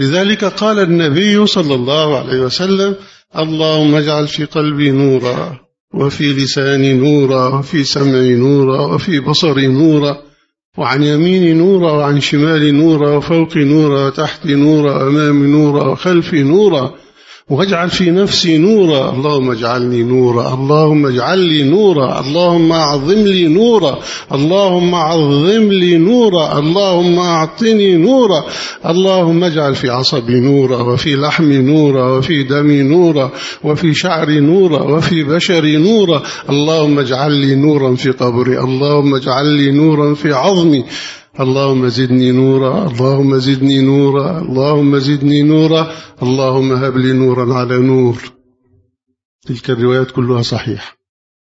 لذلك قال النبي صلى الله عليه وسلم اللهم اجعل في قلبي نورا وفي لساني نورا وفي سمعي نورا وفي بصري نورا وعن يميني نورا وعن شمالي نورا وفوقي نورا وتحتي نورا أمامي نورا وخلفي نورا واجعل في نفسي نورا. اللهم اجعلني نورا. اللهم اجعل لي نورا. اللهم أعظم لي نورا. اللهم أعظم لي نورا. اللهم أعطني نورا. اللهم اجعل في عصبي نورا وفي لحمي نورا وفي دمي نورا وفي شعري نورا وفي بشري نورا. اللهم اجعل لي نورا في قبري. اللهم اجعل لي نورا في عظمي. اللهم زدني نورا اللهم زدني نورا اللهم زدني نورا اللهم هب لي نورا على نور. تلك الروايات كلها صحيحة.